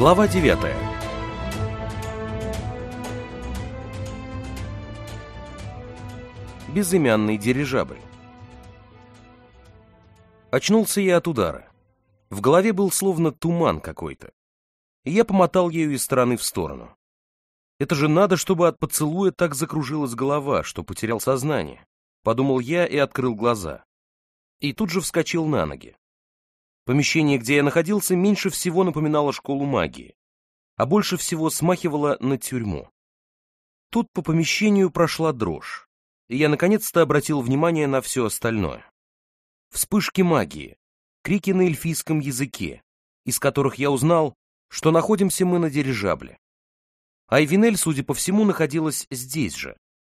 Глава 9. Безымянный дирижабль. Очнулся я от удара. В голове был словно туман какой-то. Я помотал ею из стороны в сторону. Это же надо, чтобы от поцелуя так закружилась голова, что потерял сознание. Подумал я и открыл глаза. И тут же вскочил на ноги. Помещение, где я находился, меньше всего напоминало школу магии, а больше всего смахивало на тюрьму. Тут по помещению прошла дрожь, и я наконец-то обратил внимание на все остальное. Вспышки магии, крики на эльфийском языке, из которых я узнал, что находимся мы на дирижабле. Айвинель, судя по всему, находилась здесь же,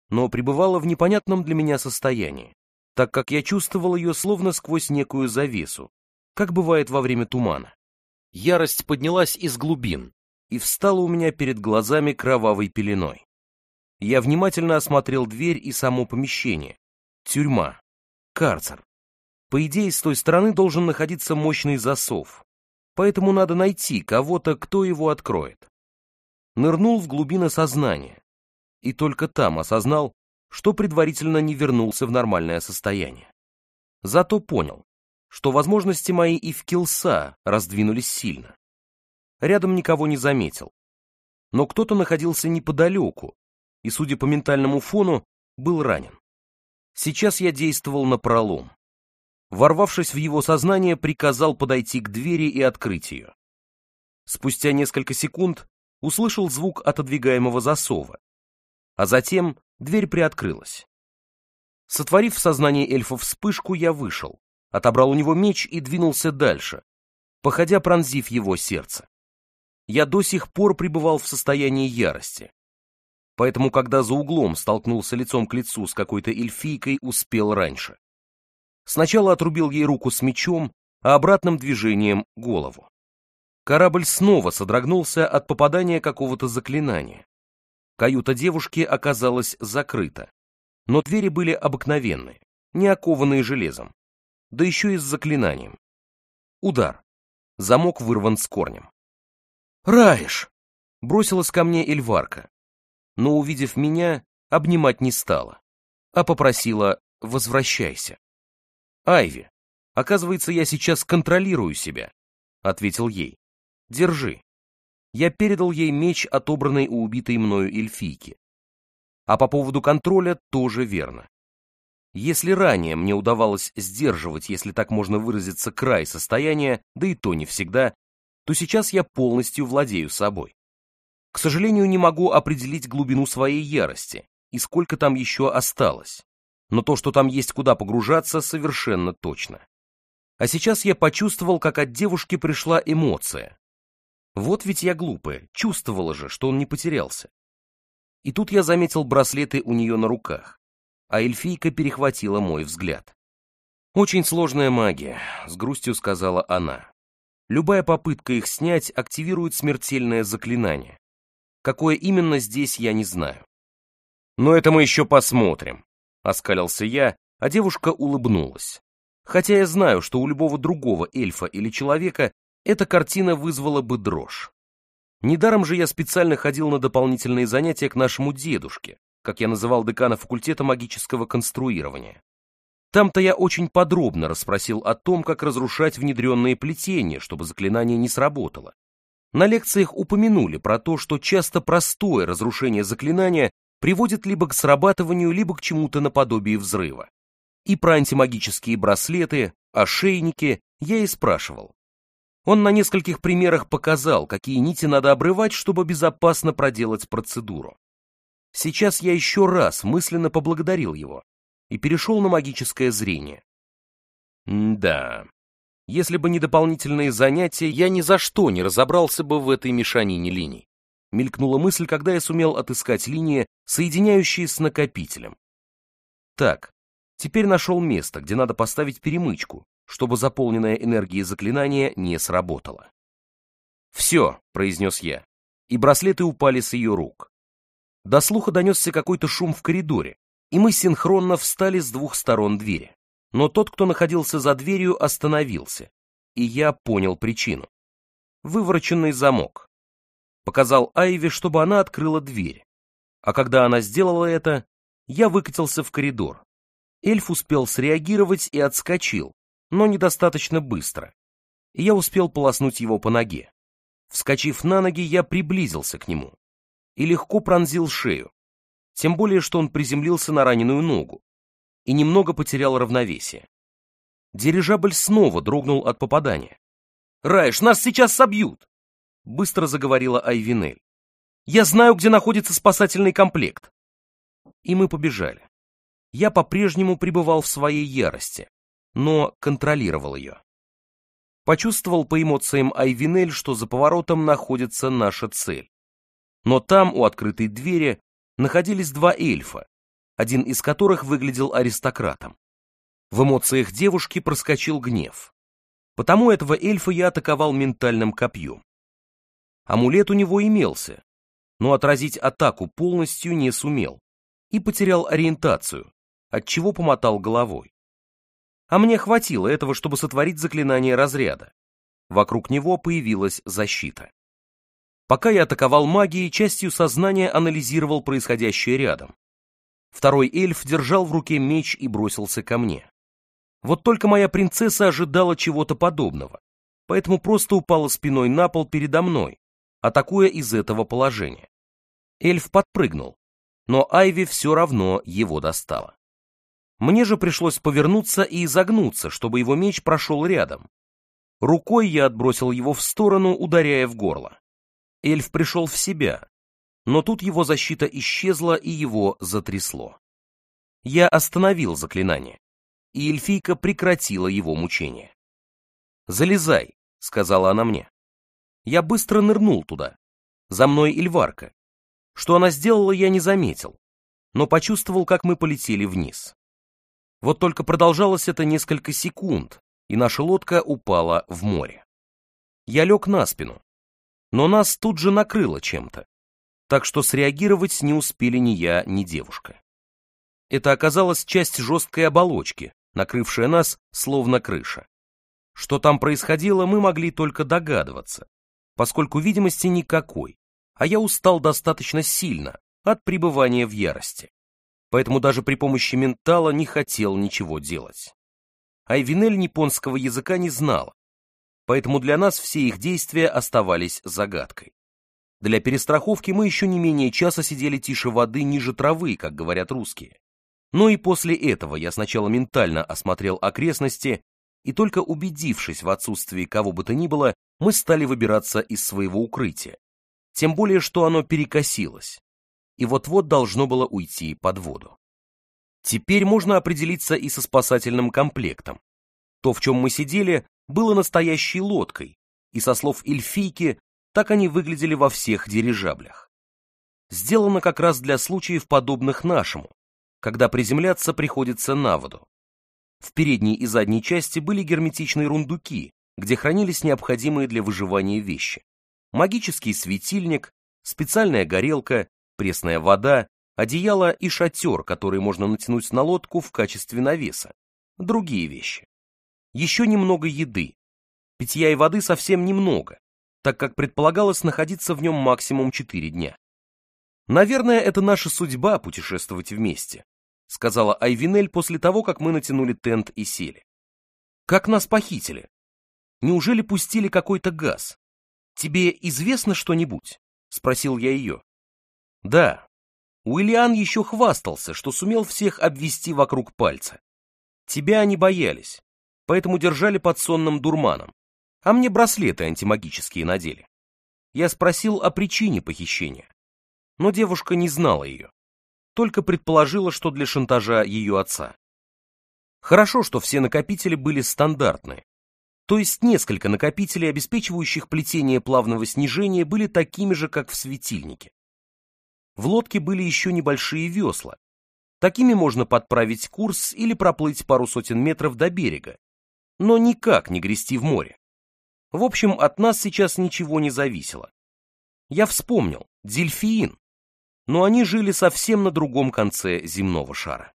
но пребывала в непонятном для меня состоянии, так как я чувствовал ее словно сквозь некую завесу, как бывает во время тумана. Ярость поднялась из глубин и встала у меня перед глазами кровавой пеленой. Я внимательно осмотрел дверь и само помещение. Тюрьма. Карцер. По идее, с той стороны должен находиться мощный засов. Поэтому надо найти кого-то, кто его откроет. Нырнул в глубины сознания. И только там осознал, что предварительно не вернулся в нормальное состояние. Зато понял, что возможности мои и в Килса раздвинулись сильно. Рядом никого не заметил. Но кто-то находился неподалеку и, судя по ментальному фону, был ранен. Сейчас я действовал на пролом. Ворвавшись в его сознание, приказал подойти к двери и открыть ее. Спустя несколько секунд услышал звук отодвигаемого засова, а затем дверь приоткрылась. Сотворив в сознании эльфа вспышку, я вышел, отобрал у него меч и двинулся дальше, походя пронзив его сердце. Я до сих пор пребывал в состоянии ярости. Поэтому, когда за углом столкнулся лицом к лицу с какой-то эльфийкой, успел раньше. Сначала отрубил ей руку с мечом, а обратным движением — голову. Корабль снова содрогнулся от попадания какого-то заклинания. Каюта девушки оказалась закрыта, но двери были обыкновенные, не окованные железом, да еще и с заклинанием. Удар. Замок вырван с корнем. «Раиш!» — бросилась ко мне Эльварка, но, увидев меня, обнимать не стала, а попросила «возвращайся». «Айви, оказывается, я сейчас контролирую себя», — ответил ей. «Держи». Я передал ей меч, отобранный у убитой мною эльфийки. А по поводу контроля тоже верно. Если ранее мне удавалось сдерживать, если так можно выразиться, край состояния, да и то не всегда, то сейчас я полностью владею собой. К сожалению, не могу определить глубину своей ярости и сколько там еще осталось, но то, что там есть куда погружаться, совершенно точно. А сейчас я почувствовал, как от девушки пришла эмоция. Вот ведь я глупая, чувствовала же, что он не потерялся. И тут я заметил браслеты у нее на руках а эльфийка перехватила мой взгляд. «Очень сложная магия», — с грустью сказала она. «Любая попытка их снять активирует смертельное заклинание. Какое именно здесь, я не знаю». «Но это мы еще посмотрим», — оскалился я, а девушка улыбнулась. Хотя я знаю, что у любого другого эльфа или человека эта картина вызвала бы дрожь. Недаром же я специально ходил на дополнительные занятия к нашему дедушке, как я называл декана факультета магического конструирования. Там-то я очень подробно расспросил о том, как разрушать внедренные плетения, чтобы заклинание не сработало. На лекциях упомянули про то, что часто простое разрушение заклинания приводит либо к срабатыванию, либо к чему-то наподобие взрыва. И про антимагические браслеты, ошейники я и спрашивал. Он на нескольких примерах показал, какие нити надо обрывать, чтобы безопасно проделать процедуру. Сейчас я еще раз мысленно поблагодарил его и перешел на магическое зрение. М да, если бы не дополнительные занятия, я ни за что не разобрался бы в этой мешанине линий. Мелькнула мысль, когда я сумел отыскать линии, соединяющие с накопителем. Так, теперь нашел место, где надо поставить перемычку, чтобы заполненная энергией заклинание не сработало. «Все», — произнес я, и браслеты упали с ее рук. До слуха донесся какой-то шум в коридоре, и мы синхронно встали с двух сторон двери. Но тот, кто находился за дверью, остановился, и я понял причину. Вывороченный замок. Показал Айве, чтобы она открыла дверь. А когда она сделала это, я выкатился в коридор. Эльф успел среагировать и отскочил, но недостаточно быстро. Я успел полоснуть его по ноге. Вскочив на ноги, я приблизился к нему и легко пронзил шею, тем более, что он приземлился на раненую ногу и немного потерял равновесие. Дирижабль снова дрогнул от попадания. «Раиш, нас сейчас собьют!» — быстро заговорила Айвинель. «Я знаю, где находится спасательный комплект!» И мы побежали. Я по-прежнему пребывал в своей ярости, но контролировал ее. Почувствовал по эмоциям Айвинель, что за поворотом находится наша цель но там, у открытой двери, находились два эльфа, один из которых выглядел аристократом. В эмоциях девушки проскочил гнев. Потому этого эльфа я атаковал ментальным копьем. Амулет у него имелся, но отразить атаку полностью не сумел и потерял ориентацию, отчего помотал головой. А мне хватило этого, чтобы сотворить заклинание разряда. Вокруг него появилась защита. Пока я атаковал магией, частью сознания анализировал происходящее рядом. Второй эльф держал в руке меч и бросился ко мне. Вот только моя принцесса ожидала чего-то подобного, поэтому просто упала спиной на пол передо мной, атакуя из этого положения. Эльф подпрыгнул, но Айви все равно его достала. Мне же пришлось повернуться и изогнуться, чтобы его меч прошел рядом. Рукой я отбросил его в сторону, ударяя в горло. Эльф пришел в себя, но тут его защита исчезла и его затрясло. Я остановил заклинание, и эльфийка прекратила его мучение. «Залезай», — сказала она мне. Я быстро нырнул туда. За мной Эльварка. Что она сделала, я не заметил, но почувствовал, как мы полетели вниз. Вот только продолжалось это несколько секунд, и наша лодка упала в море. Я лег на спину, но нас тут же накрыло чем-то, так что среагировать не успели ни я, ни девушка. Это оказалась часть жесткой оболочки, накрывшая нас, словно крыша. Что там происходило, мы могли только догадываться, поскольку видимости никакой, а я устал достаточно сильно от пребывания в ярости. Поэтому даже при помощи ментала не хотел ничего делать. Айвинель японского языка не знала, поэтому для нас все их действия оставались загадкой. Для перестраховки мы еще не менее часа сидели тише воды ниже травы, как говорят русские. Но и после этого я сначала ментально осмотрел окрестности, и только убедившись в отсутствии кого бы то ни было, мы стали выбираться из своего укрытия. Тем более, что оно перекосилось, и вот-вот должно было уйти под воду. Теперь можно определиться и со спасательным комплектом. То, в чем мы сидели, было настоящей лодкой, и со слов эльфийки, так они выглядели во всех дирижаблях. Сделано как раз для случаев, подобных нашему, когда приземляться приходится на воду. В передней и задней части были герметичные рундуки, где хранились необходимые для выживания вещи. Магический светильник, специальная горелка, пресная вода, одеяло и шатер, который можно натянуть на лодку в качестве навеса. Другие вещи еще немного еды, питья и воды совсем немного, так как предполагалось находиться в нем максимум 4 дня. «Наверное, это наша судьба путешествовать вместе», сказала Айвинель после того, как мы натянули тент и сели. «Как нас похитили? Неужели пустили какой-то газ? Тебе известно что-нибудь?» спросил я ее. «Да». Уильян еще хвастался, что сумел всех обвести вокруг пальца. «Тебя они боялись поэтому держали под сонным дурманом, а мне браслеты антимагические надели. Я спросил о причине похищения, но девушка не знала ее, только предположила, что для шантажа ее отца. Хорошо, что все накопители были стандартные, то есть несколько накопителей, обеспечивающих плетение плавного снижения, были такими же, как в светильнике. В лодке были еще небольшие весла. Такими можно подправить курс или проплыть пару сотен метров до берега, но никак не грести в море. В общем, от нас сейчас ничего не зависело. Я вспомнил, дельфиин. Но они жили совсем на другом конце земного шара.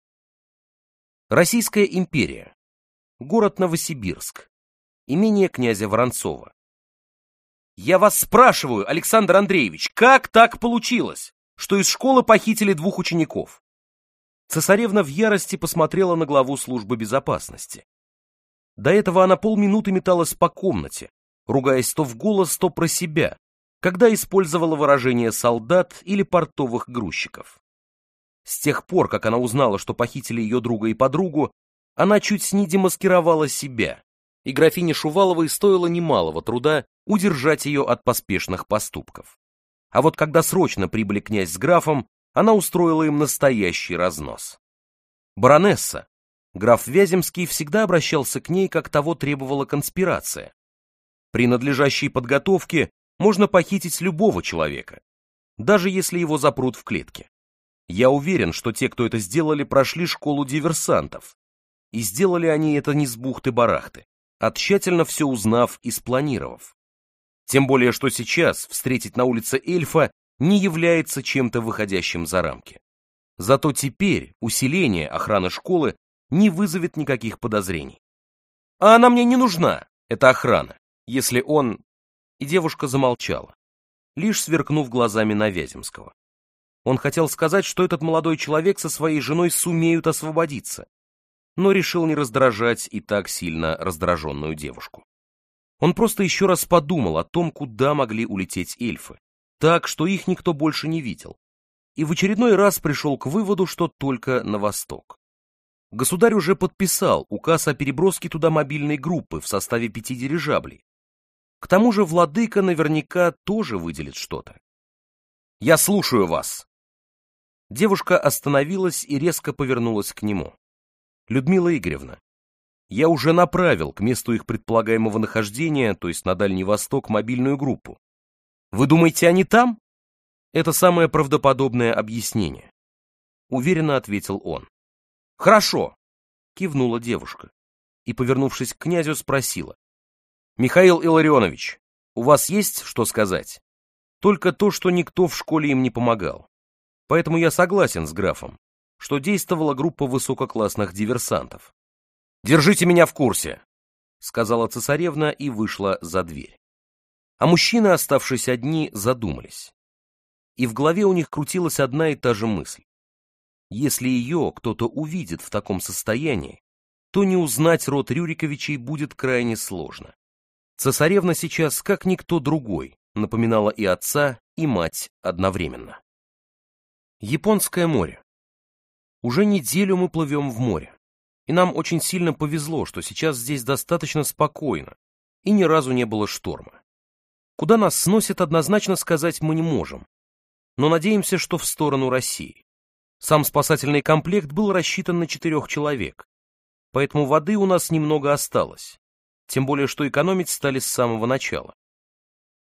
Российская империя. Город Новосибирск. Имение князя Воронцова. Я вас спрашиваю, Александр Андреевич, как так получилось, что из школы похитили двух учеников? Цесаревна в ярости посмотрела на главу службы безопасности. До этого она полминуты металась по комнате, ругаясь то в голос, то про себя, когда использовала выражение солдат или портовых грузчиков. С тех пор, как она узнала, что похитили ее друга и подругу, она чуть с ней демаскировала себя, и графине Шуваловой стоило немалого труда удержать ее от поспешных поступков. А вот когда срочно прибыли князь с графом, она устроила им настоящий разнос. Баронесса, граф Вяземский всегда обращался к ней, как того требовала конспирация. При надлежащей подготовке можно похитить любого человека, даже если его запрут в клетке. Я уверен, что те, кто это сделали, прошли школу диверсантов. И сделали они это не с бухты-барахты, а тщательно все узнав и спланировав. Тем более, что сейчас встретить на улице эльфа не является чем-то выходящим за рамки. Зато теперь усиление охраны школы не вызовет никаких подозрений. А она мне не нужна, это охрана, если он... И девушка замолчала, лишь сверкнув глазами на Вяземского. Он хотел сказать, что этот молодой человек со своей женой сумеют освободиться, но решил не раздражать и так сильно раздраженную девушку. Он просто еще раз подумал о том, куда могли улететь эльфы, так, что их никто больше не видел, и в очередной раз пришел к выводу, что только на восток. Государь уже подписал указ о переброске туда мобильной группы в составе пяти дирижаблей. К тому же владыка наверняка тоже выделит что-то. «Я слушаю вас!» Девушка остановилась и резко повернулась к нему. «Людмила Игоревна, я уже направил к месту их предполагаемого нахождения, то есть на Дальний Восток, мобильную группу. Вы думаете, они там?» Это самое правдоподобное объяснение. Уверенно ответил он. Хорошо, кивнула девушка и, повернувшись к князю, спросила. Михаил Илларионович, у вас есть что сказать? Только то, что никто в школе им не помогал. Поэтому я согласен с графом, что действовала группа высококлассных диверсантов. «Держите меня в курсе», — сказала цесаревна и вышла за дверь. А мужчины, оставшись одни, задумались. И в голове у них крутилась одна и та же мысль. Если ее кто-то увидит в таком состоянии, то не узнать род Рюриковичей будет крайне сложно. Цесаревна сейчас, как никто другой, напоминала и отца, и мать одновременно. Японское море. Уже неделю мы плывем в море. И нам очень сильно повезло, что сейчас здесь достаточно спокойно, и ни разу не было шторма. Куда нас сносит, однозначно сказать мы не можем, но надеемся, что в сторону России. Сам спасательный комплект был рассчитан на четырех человек, поэтому воды у нас немного осталось, тем более что экономить стали с самого начала.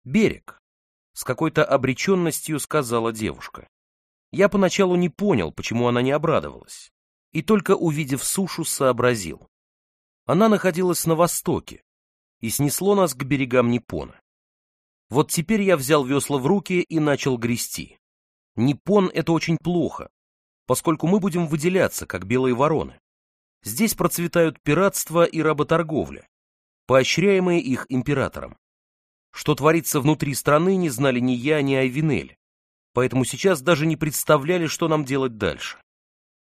«Берег», — с какой-то обреченностью сказала девушка. Я поначалу не понял, почему она не обрадовалась, и только увидев сушу, сообразил. Она находилась на востоке, и снесло нас к берегам Непона. Вот теперь я взял весла в руки и начал грести. Непон — это очень плохо, поскольку мы будем выделяться, как белые вороны. Здесь процветают пиратство и работорговля, поощряемые их императором. Что творится внутри страны, не знали ни я, ни Айвинель, поэтому сейчас даже не представляли, что нам делать дальше.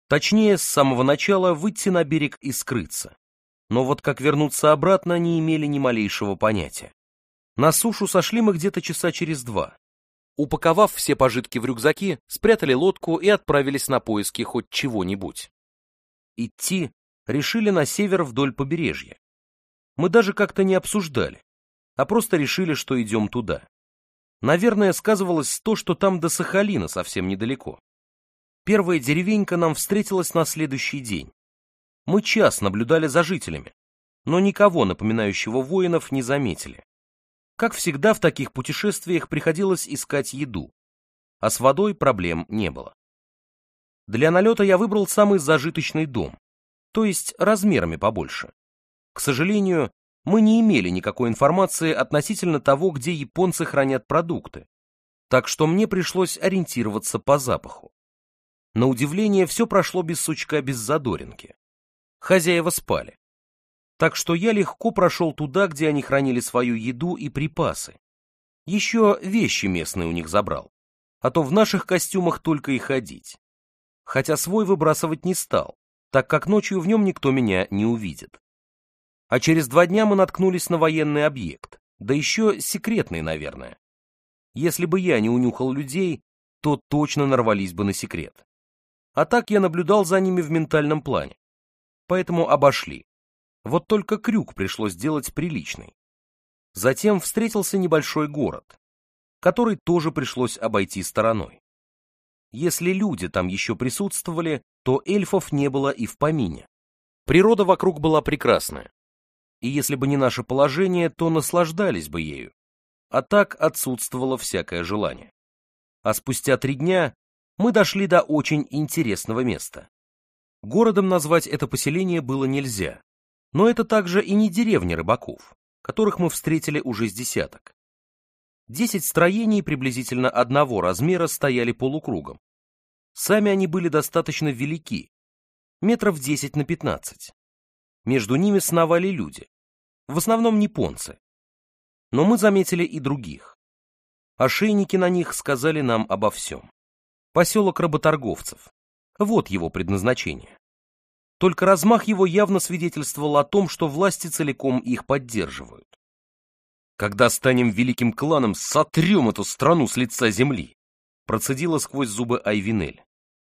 Точнее, с самого начала выйти на берег и скрыться. Но вот как вернуться обратно, не имели ни малейшего понятия. На сушу сошли мы где-то часа через два, Упаковав все пожитки в рюкзаки, спрятали лодку и отправились на поиски хоть чего-нибудь. Идти решили на север вдоль побережья. Мы даже как-то не обсуждали, а просто решили, что идем туда. Наверное, сказывалось то, что там до Сахалина совсем недалеко. Первая деревенька нам встретилась на следующий день. Мы час наблюдали за жителями, но никого напоминающего воинов не заметили. Как всегда в таких путешествиях приходилось искать еду, а с водой проблем не было. Для налета я выбрал самый зажиточный дом, то есть размерами побольше. К сожалению, мы не имели никакой информации относительно того, где японцы хранят продукты, так что мне пришлось ориентироваться по запаху. На удивление, все прошло без сучка, без задоринки. Хозяева спали так что я легко прошел туда, где они хранили свою еду и припасы. Еще вещи местные у них забрал, а то в наших костюмах только и ходить. Хотя свой выбрасывать не стал, так как ночью в нем никто меня не увидит. А через два дня мы наткнулись на военный объект, да еще секретный, наверное. Если бы я не унюхал людей, то точно нарвались бы на секрет. А так я наблюдал за ними в ментальном плане. Поэтому обошли. Вот только крюк пришлось делать приличный. Затем встретился небольшой город, который тоже пришлось обойти стороной. Если люди там еще присутствовали, то эльфов не было и в помине. Природа вокруг была прекрасная. И если бы не наше положение, то наслаждались бы ею. А так отсутствовало всякое желание. А спустя три дня мы дошли до очень интересного места. Городом назвать это поселение было нельзя, но это также и не деревня рыбаков, которых мы встретили уже с десяток. Десять строений приблизительно одного размера стояли полукругом. Сами они были достаточно велики, метров 10 на 15. Между ними сновали люди, в основном японцы. Но мы заметили и других. Ошейники на них сказали нам обо всем. Поселок работорговцев. Вот его предназначение. Только размах его явно свидетельствовал о том, что власти целиком их поддерживают. «Когда станем великим кланом, сотрем эту страну с лица земли!» Процедила сквозь зубы Айвинель.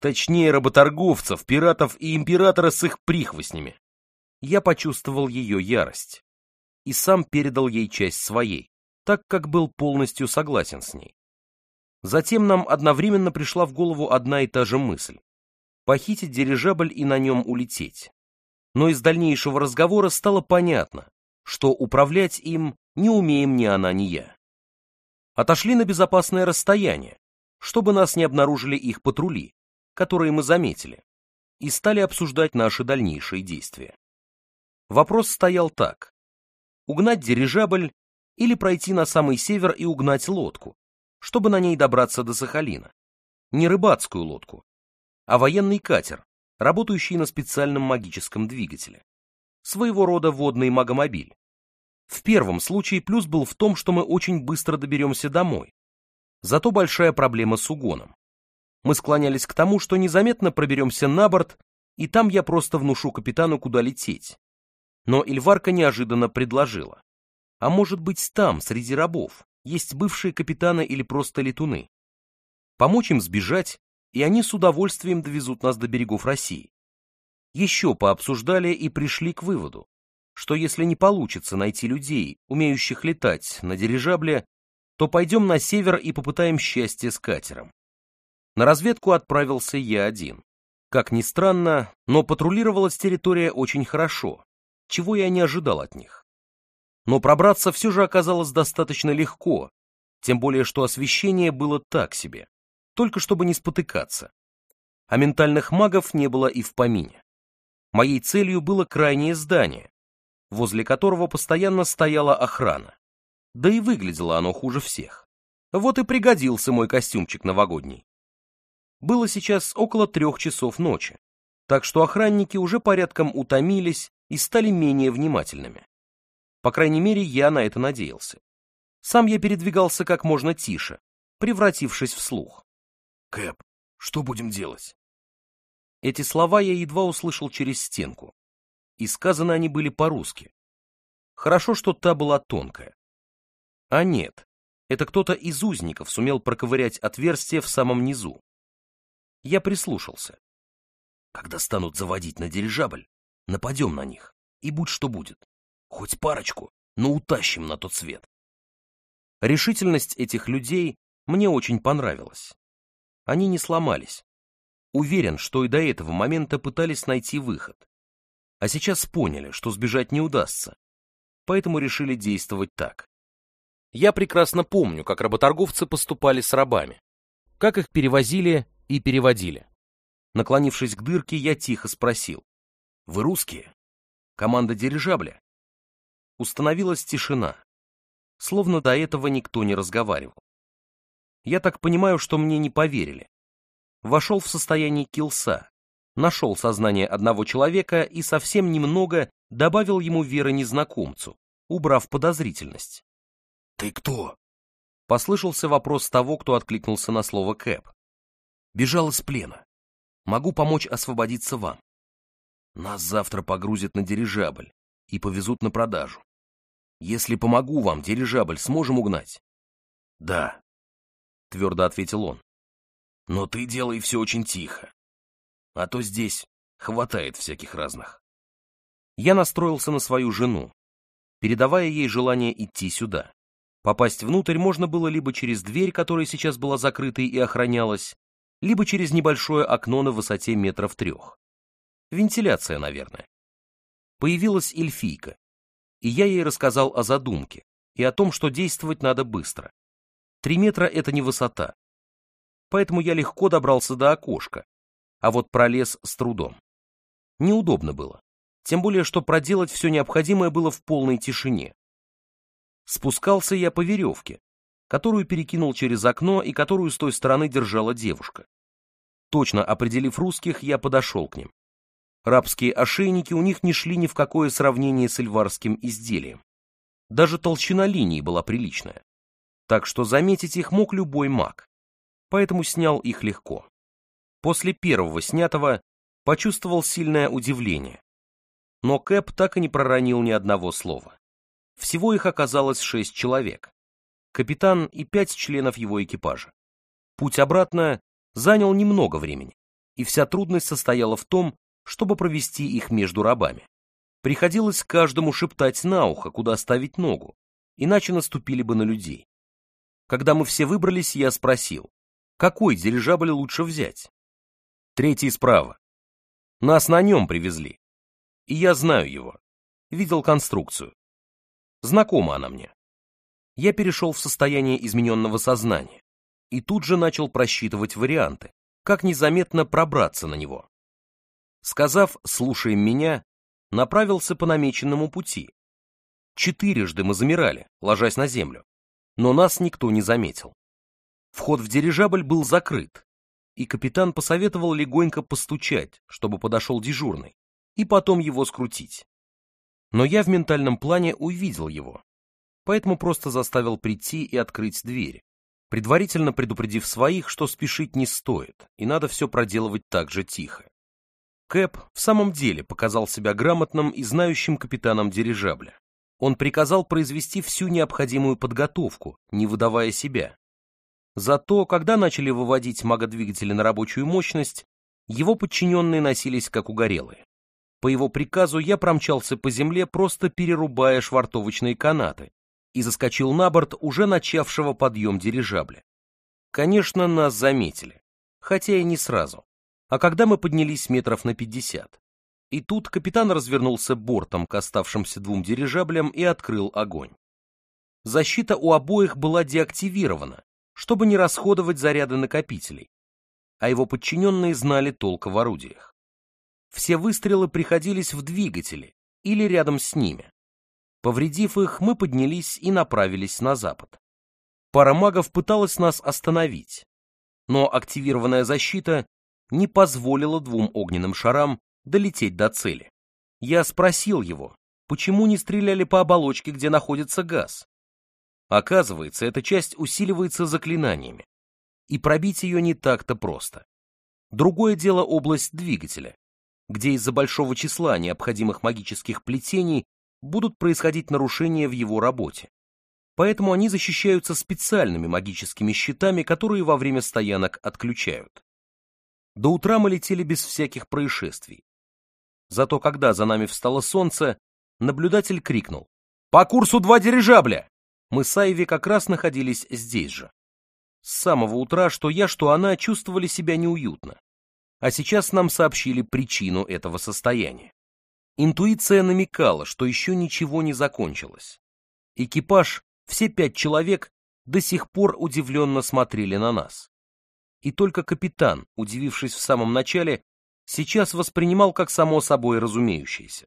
Точнее, работорговцев, пиратов и императора с их прихвостнями. Я почувствовал ее ярость. И сам передал ей часть своей, так как был полностью согласен с ней. Затем нам одновременно пришла в голову одна и та же мысль похитить дирижабль и на нем улететь. Но из дальнейшего разговора стало понятно, что управлять им не умеем ни она, ни я. Отошли на безопасное расстояние, чтобы нас не обнаружили их патрули, которые мы заметили, и стали обсуждать наши дальнейшие действия. Вопрос стоял так. Угнать дирижабль или пройти на самый север и угнать лодку, чтобы на ней добраться до Сахалина. Не рыбацкую лодку, а военный катер, работающий на специальном магическом двигателе. Своего рода водный магомобиль. В первом случае плюс был в том, что мы очень быстро доберемся домой. Зато большая проблема с угоном. Мы склонялись к тому, что незаметно проберемся на борт, и там я просто внушу капитану, куда лететь. Но Эльварка неожиданно предложила. А может быть там, среди рабов, есть бывшие капитаны или просто летуны. Помочь им сбежать и они с удовольствием довезут нас до берегов России. Еще пообсуждали и пришли к выводу, что если не получится найти людей, умеющих летать на дирижабле, то пойдем на север и попытаем счастье с катером. На разведку отправился я один. Как ни странно, но патрулировалась территория очень хорошо, чего я не ожидал от них. Но пробраться все же оказалось достаточно легко, тем более что освещение было так себе только чтобы не спотыкаться. А ментальных магов не было и в помине. Моей целью было крайнее здание, возле которого постоянно стояла охрана. Да и выглядело оно хуже всех. Вот и пригодился мой костюмчик новогодний. Было сейчас около трех часов ночи, так что охранники уже порядком утомились и стали менее внимательными. По крайней мере, я на это надеялся. Сам я передвигался как можно тише, превратившись в слух. Кэп, что будем делать? Эти слова я едва услышал через стенку, и сказаны они были по-русски. Хорошо, что та была тонкая. А нет, это кто-то из узников сумел проковырять отверстие в самом низу. Я прислушался. Когда станут заводить на дирижабль, нападем на них, и будь что будет. Хоть парочку, но утащим на тот свет. Решительность этих людей мне очень понравилась. Они не сломались. Уверен, что и до этого момента пытались найти выход. А сейчас поняли, что сбежать не удастся. Поэтому решили действовать так. Я прекрасно помню, как работорговцы поступали с рабами. Как их перевозили и переводили. Наклонившись к дырке, я тихо спросил. «Вы русские? Команда дирижабля?» Установилась тишина. Словно до этого никто не разговаривал. Я так понимаю, что мне не поверили. Вошел в состояние килса, нашел сознание одного человека и совсем немного добавил ему веры незнакомцу, убрав подозрительность. «Ты кто?» — послышался вопрос того, кто откликнулся на слово Кэп. «Бежал из плена. Могу помочь освободиться вам. Нас завтра погрузят на дирижабль и повезут на продажу. Если помогу вам, дирижабль сможем угнать?» «Да», твердо ответил он. «Но ты делай все очень тихо. А то здесь хватает всяких разных». Я настроился на свою жену, передавая ей желание идти сюда. Попасть внутрь можно было либо через дверь, которая сейчас была закрытой и охранялась, либо через небольшое окно на высоте метров трех. Вентиляция, наверное. Появилась эльфийка, и я ей рассказал о задумке и о том, что действовать надо быстро. Три метра — это не высота. Поэтому я легко добрался до окошка, а вот пролез с трудом. Неудобно было. Тем более, что проделать все необходимое было в полной тишине. Спускался я по веревке, которую перекинул через окно и которую с той стороны держала девушка. Точно определив русских, я подошел к ним. Рабские ошейники у них не шли ни в какое сравнение с эльварским изделием. Даже толщина линии была приличная так что заметить их мог любой маг, поэтому снял их легко. После первого снятого почувствовал сильное удивление, но Кэп так и не проронил ни одного слова. Всего их оказалось шесть человек, капитан и пять членов его экипажа. Путь обратно занял немного времени, и вся трудность состояла в том, чтобы провести их между рабами. Приходилось каждому шептать на ухо, куда ставить ногу, иначе наступили бы на людей. Когда мы все выбрались, я спросил, какой дирижабль лучше взять? Третий справа. Нас на нем привезли. И я знаю его. Видел конструкцию. Знакома она мне. Я перешел в состояние измененного сознания и тут же начал просчитывать варианты, как незаметно пробраться на него. Сказав «слушай меня», направился по намеченному пути. Четырежды мы замирали, ложась на землю но нас никто не заметил. Вход в дирижабль был закрыт, и капитан посоветовал легонько постучать, чтобы подошел дежурный, и потом его скрутить. Но я в ментальном плане увидел его, поэтому просто заставил прийти и открыть дверь, предварительно предупредив своих, что спешить не стоит, и надо все проделывать так же тихо. Кэп в самом деле показал себя грамотным и знающим капитаном дирижабля он приказал произвести всю необходимую подготовку, не выдавая себя. Зато, когда начали выводить магодвигатели на рабочую мощность, его подчиненные носились как угорелые. По его приказу я промчался по земле, просто перерубая швартовочные канаты, и заскочил на борт уже начавшего подъем дирижабля. Конечно, нас заметили, хотя и не сразу. А когда мы поднялись метров на пятьдесят, и тут капитан развернулся бортом к оставшимся двум дирижаблям и открыл огонь. Защита у обоих была деактивирована, чтобы не расходовать заряды накопителей, а его подчиненные знали толк в орудиях. Все выстрелы приходились в двигатели или рядом с ними. Повредив их, мы поднялись и направились на запад. Пара магов пыталась нас остановить, но активированная защита не позволила двум огненным шарам долететь до цели. Я спросил его, почему не стреляли по оболочке, где находится газ. Оказывается, эта часть усиливается заклинаниями, и пробить ее не так-то просто. Другое дело область двигателя, где из-за большого числа необходимых магических плетений будут происходить нарушения в его работе. Поэтому они защищаются специальными магическими щитами, которые во время стоянок отключают. До утра мы летели без всяких происшествий. Зато когда за нами встало солнце, наблюдатель крикнул. «По курсу два дирижабля!» Мы с Айви как раз находились здесь же. С самого утра что я, что она чувствовали себя неуютно. А сейчас нам сообщили причину этого состояния. Интуиция намекала, что еще ничего не закончилось. Экипаж, все пять человек, до сих пор удивленно смотрели на нас. И только капитан, удивившись в самом начале, сейчас воспринимал как само собой разумеющееся.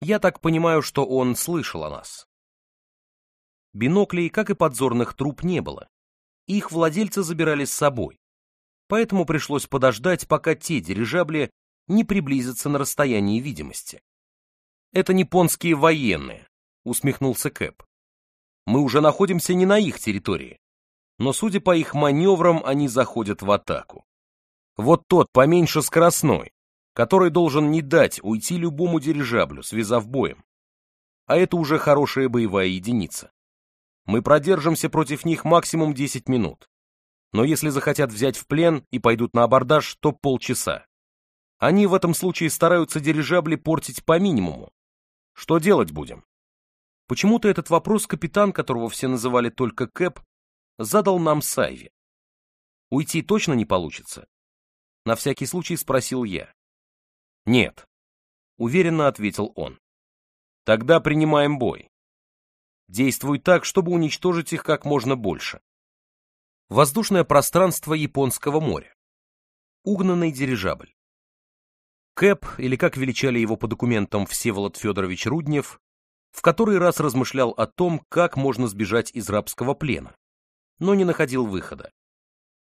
Я так понимаю, что он слышал о нас. Биноклей, как и подзорных труб, не было. Их владельцы забирали с собой, поэтому пришлось подождать, пока те дирижабли не приблизятся на расстоянии видимости. «Это японские военные», — усмехнулся Кэп. «Мы уже находимся не на их территории, но, судя по их маневрам, они заходят в атаку. Вот тот поменьше скоростной, который должен не дать уйти любому дирижаблю, связав боем. А это уже хорошая боевая единица. Мы продержимся против них максимум 10 минут. Но если захотят взять в плен и пойдут на абордаж, то полчаса. Они в этом случае стараются дирижабли портить по минимуму. Что делать будем? Почему-то этот вопрос капитан, которого все называли только Кэп, задал нам Сайви. Уйти точно не получится, на всякий случай спросил я. Нет, уверенно ответил он. Тогда принимаем бой. Действуй так, чтобы уничтожить их как можно больше. Воздушное пространство Японского моря. Угнанный дирижабль. Кэп, или как величали его по документам Всеволод Федорович Руднев, в который раз размышлял о том, как можно сбежать из рабского плена, но не находил выхода.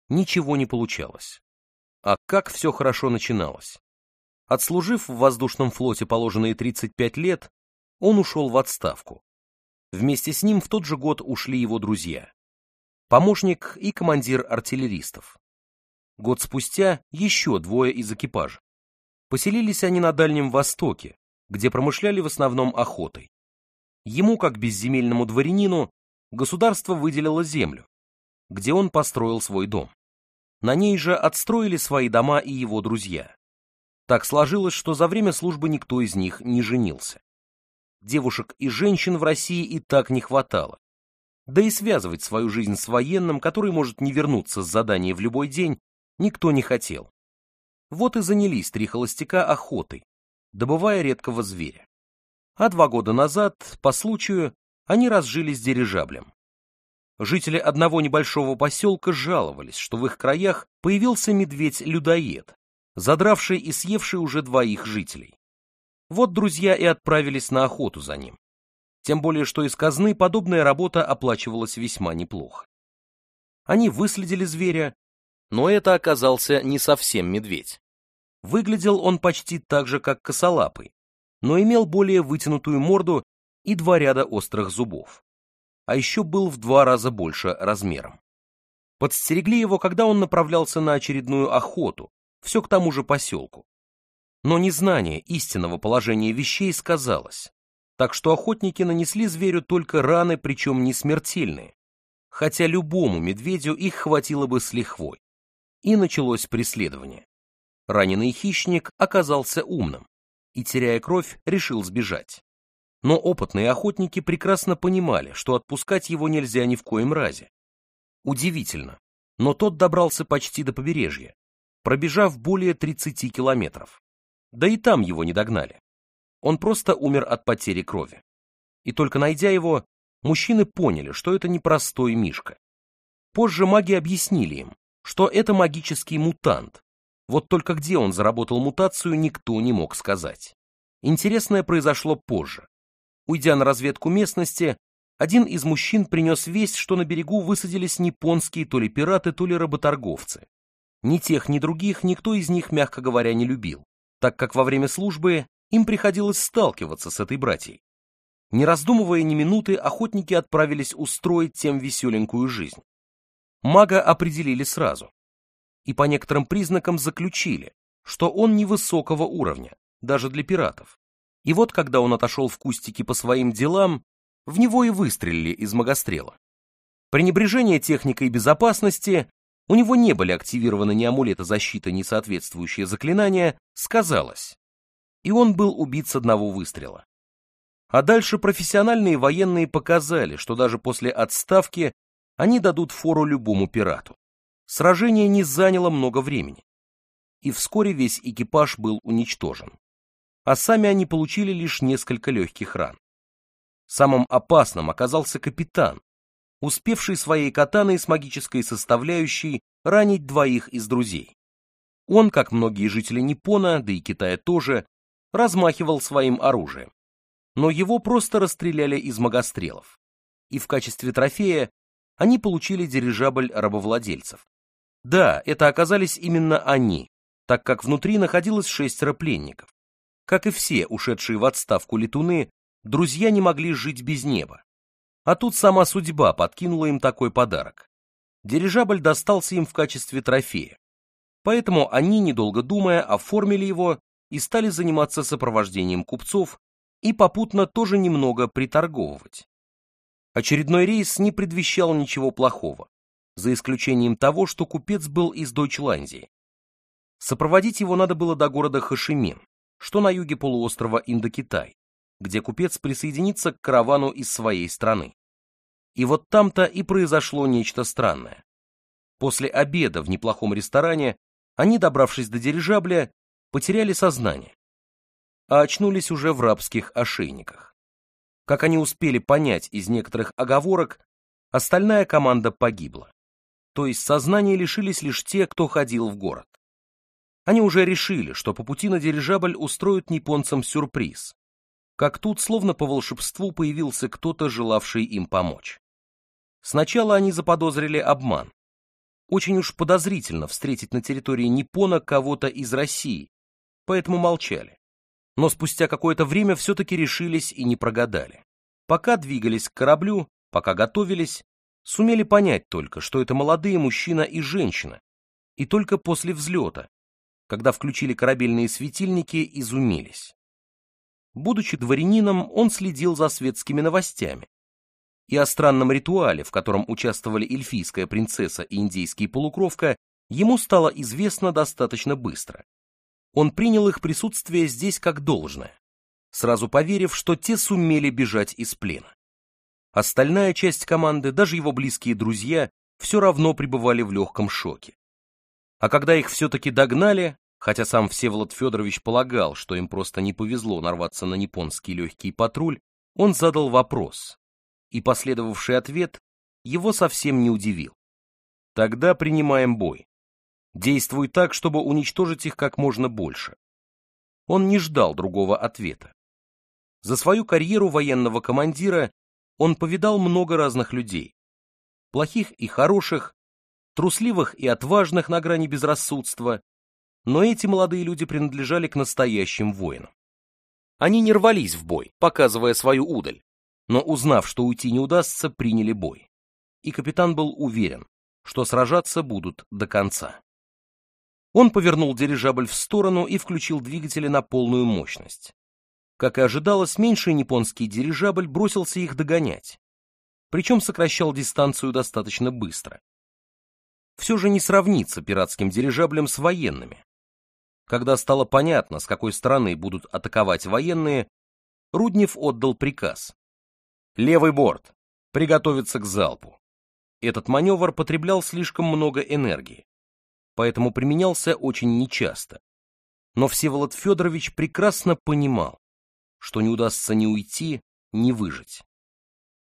Ничего не получалось. А как все хорошо начиналось. Отслужив в воздушном флоте положенные 35 лет, он ушел в отставку. Вместе с ним в тот же год ушли его друзья. Помощник и командир артиллеристов. Год спустя еще двое из экипажа. Поселились они на Дальнем Востоке, где промышляли в основном охотой. Ему, как безземельному дворянину, государство выделило землю, где он построил свой дом. На ней же отстроили свои дома и его друзья. Так сложилось, что за время службы никто из них не женился. Девушек и женщин в России и так не хватало. Да и связывать свою жизнь с военным, который может не вернуться с задания в любой день, никто не хотел. Вот и занялись три холостяка охотой, добывая редкого зверя. А два года назад, по случаю, они разжились дирижаблем. Жители одного небольшого поселка жаловались, что в их краях появился медведь-людоед, задравший и съевший уже двоих жителей. Вот друзья и отправились на охоту за ним. Тем более, что из казны подобная работа оплачивалась весьма неплохо. Они выследили зверя, но это оказался не совсем медведь. Выглядел он почти так же, как косолапый, но имел более вытянутую морду и два ряда острых зубов а еще был в два раза больше размером. Подстерегли его, когда он направлялся на очередную охоту, все к тому же поселку. Но незнание истинного положения вещей сказалось, так что охотники нанесли зверю только раны, причем не смертельные, хотя любому медведю их хватило бы с лихвой. И началось преследование. Раненый хищник оказался умным и, теряя кровь, решил сбежать но опытные охотники прекрасно понимали, что отпускать его нельзя ни в коем разе. Удивительно, но тот добрался почти до побережья, пробежав более 30 километров. Да и там его не догнали. Он просто умер от потери крови. И только найдя его, мужчины поняли, что это не простой Мишка. Позже маги объяснили им, что это магический мутант. Вот только где он заработал мутацию, никто не мог сказать. Интересное произошло позже, Уйдя на разведку местности, один из мужчин принес весть, что на берегу высадились японские то ли пираты, то ли работорговцы. Ни тех, ни других никто из них, мягко говоря, не любил, так как во время службы им приходилось сталкиваться с этой братьей. Не раздумывая ни минуты, охотники отправились устроить тем веселенькую жизнь. Мага определили сразу. И по некоторым признакам заключили, что он невысокого уровня, даже для пиратов. И вот, когда он отошел в кустики по своим делам, в него и выстрелили из магострела. Пренебрежение техникой безопасности, у него не были активированы ни амулета защиты, ни соответствующие заклинания, сказалось. И он был убит с одного выстрела. А дальше профессиональные военные показали, что даже после отставки они дадут фору любому пирату. Сражение не заняло много времени. И вскоре весь экипаж был уничтожен а сами они получили лишь несколько легких ран. Самым опасным оказался капитан, успевший своей катаной с магической составляющей ранить двоих из друзей. Он, как многие жители Непона, да и Китая тоже, размахивал своим оружием. Но его просто расстреляли из магострелов. И в качестве трофея они получили дирижабль рабовладельцев. Да, это оказались именно они, так как внутри находилось шестеро пленников. Как и все ушедшие в отставку летуны, друзья не могли жить без неба. А тут сама судьба подкинула им такой подарок. Дирижабль достался им в качестве трофея. Поэтому они, недолго думая, оформили его и стали заниматься сопровождением купцов и попутно тоже немного приторговывать. Очередной рейс не предвещал ничего плохого, за исключением того, что купец был из Дойчландии. Сопроводить его надо было до города Хашимин, что на юге полуострова Индокитай, где купец присоединится к каравану из своей страны. И вот там-то и произошло нечто странное. После обеда в неплохом ресторане они, добравшись до дирижабля, потеряли сознание, а очнулись уже в рабских ошейниках. Как они успели понять из некоторых оговорок, остальная команда погибла. То есть сознание лишились лишь те, кто ходил в город. Они уже решили, что по пути на дирижабль устроят японцам сюрприз. Как тут, словно по волшебству, появился кто-то, желавший им помочь. Сначала они заподозрили обман. Очень уж подозрительно встретить на территории Ниппона кого-то из России, поэтому молчали. Но спустя какое-то время все-таки решились и не прогадали. Пока двигались к кораблю, пока готовились, сумели понять только, что это молодые мужчина и женщина, и только после взлета, когда включили корабельные светильники, изумились. Будучи дворянином, он следил за светскими новостями. И о странном ритуале, в котором участвовали эльфийская принцесса и индейский полукровка, ему стало известно достаточно быстро. Он принял их присутствие здесь как должное, сразу поверив, что те сумели бежать из плена. Остальная часть команды, даже его близкие друзья, все равно пребывали в легком шоке. А когда их все-таки догнали, хотя сам Всеволод Федорович полагал, что им просто не повезло нарваться на японский легкий патруль, он задал вопрос, и последовавший ответ его совсем не удивил. Тогда принимаем бой. Действуй так, чтобы уничтожить их как можно больше. Он не ждал другого ответа. За свою карьеру военного командира он повидал много разных людей. Плохих и хороших, трусливых и отважных на грани безрассудства, но эти молодые люди принадлежали к настоящим воинам. Они не рвались в бой, показывая свою удаль, но, узнав, что уйти не удастся, приняли бой. И капитан был уверен, что сражаться будут до конца. Он повернул дирижабль в сторону и включил двигатели на полную мощность. Как и ожидалось, меньший японский дирижабль бросился их догонять, причем сокращал дистанцию достаточно быстро, все же не сравнится пиратским дирижаблем с военными. Когда стало понятно, с какой стороны будут атаковать военные, Руднев отдал приказ. «Левый борт! Приготовиться к залпу!» Этот маневр потреблял слишком много энергии, поэтому применялся очень нечасто. Но Всеволод Федорович прекрасно понимал, что не удастся ни уйти, ни выжить.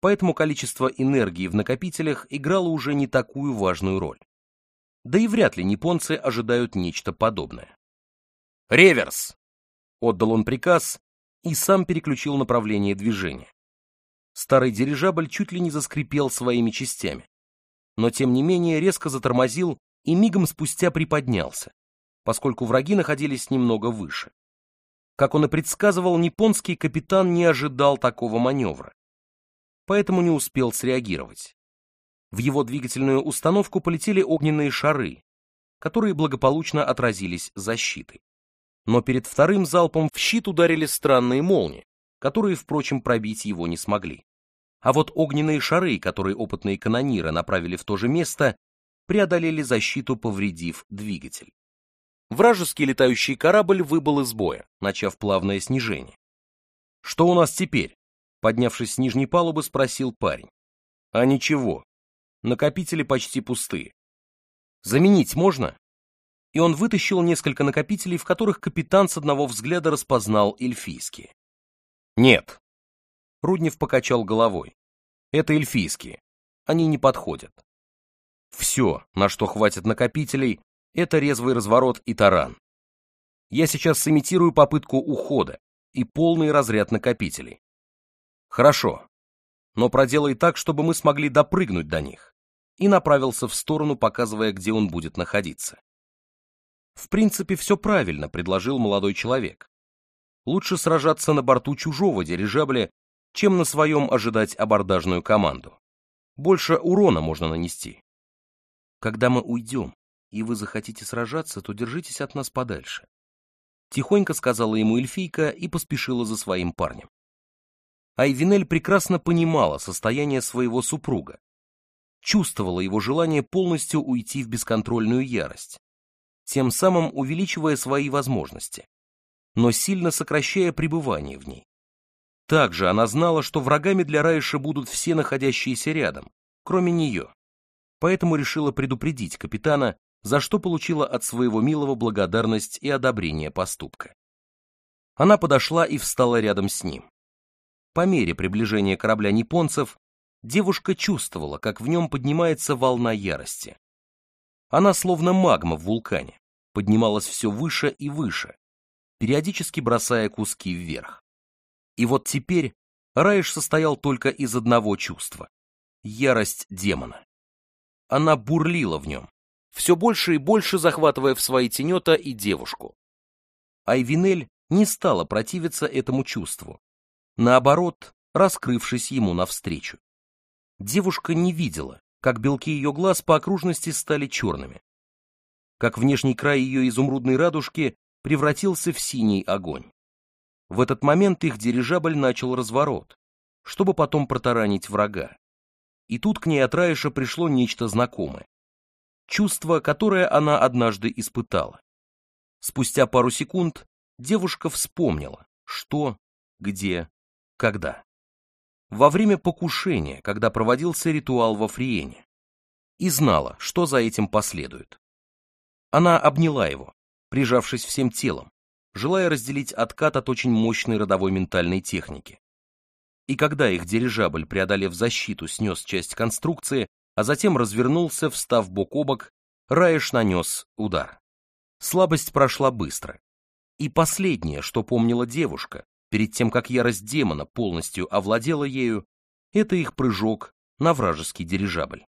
Поэтому количество энергии в накопителях играло уже не такую важную роль. Да и вряд ли японцы ожидают нечто подобное. «Реверс!» — отдал он приказ и сам переключил направление движения. Старый дирижабль чуть ли не заскрипел своими частями, но тем не менее резко затормозил и мигом спустя приподнялся, поскольку враги находились немного выше. Как он и предсказывал, японский капитан не ожидал такого маневра, поэтому не успел среагировать. В его двигательную установку полетели огненные шары, которые благополучно отразились защитой. Но перед вторым залпом в щит ударили странные молнии, которые, впрочем, пробить его не смогли. А вот огненные шары, которые опытные канониры направили в то же место, преодолели защиту, повредив двигатель. Вражеский летающий корабль выбыл из боя, начав плавное снижение. «Что у нас теперь?» Поднявшись с нижней палубы, спросил парень. «А ничего», накопители почти пусты. Заменить можно? И он вытащил несколько накопителей, в которых капитан с одного взгляда распознал эльфийские. Нет. Руднев покачал головой. Это эльфийские. Они не подходят. Все, на что хватит накопителей, это резвый разворот и таран. Я сейчас сымитирую попытку ухода и полный разряд накопителей. Хорошо. Но проделай так, чтобы мы смогли допрыгнуть до них и направился в сторону, показывая, где он будет находиться. В принципе, все правильно, предложил молодой человек. Лучше сражаться на борту чужого дирижабля, чем на своем ожидать абордажную команду. Больше урона можно нанести. Когда мы уйдем, и вы захотите сражаться, то держитесь от нас подальше. Тихонько сказала ему эльфийка и поспешила за своим парнем. Айвинель прекрасно понимала состояние своего супруга, чувствовала его желание полностью уйти в бесконтрольную ярость, тем самым увеличивая свои возможности, но сильно сокращая пребывание в ней. Также она знала, что врагами для Райша будут все находящиеся рядом, кроме нее, поэтому решила предупредить капитана, за что получила от своего милого благодарность и одобрение поступка. Она подошла и встала рядом с ним. По мере приближения корабля японцев девушка чувствовала, как в нем поднимается волна ярости. Она словно магма в вулкане, поднималась все выше и выше, периодически бросая куски вверх. И вот теперь Раиш состоял только из одного чувства — ярость демона. Она бурлила в нем, все больше и больше захватывая в свои тенета и девушку. Айвинель не стала противиться этому чувству, наоборот, раскрывшись ему навстречу девушка не видела, как белки ее глаз по окружности стали черными, как внешний край ее изумрудной радужки превратился в синий огонь. В этот момент их дирижабль начал разворот, чтобы потом протаранить врага. И тут к ней от Раиша пришло нечто знакомое. Чувство, которое она однажды испытала. Спустя пару секунд девушка вспомнила, что, где, когда во время покушения, когда проводился ритуал во Фриене, и знала, что за этим последует. Она обняла его, прижавшись всем телом, желая разделить откат от очень мощной родовой ментальной техники. И когда их дирижабль, преодолев защиту, снес часть конструкции, а затем развернулся, встав бок о бок, Раеш нанес удар. Слабость прошла быстро. И последнее, что помнила девушка, Перед тем, как ярость демона полностью овладела ею, это их прыжок на вражеский дирижабль.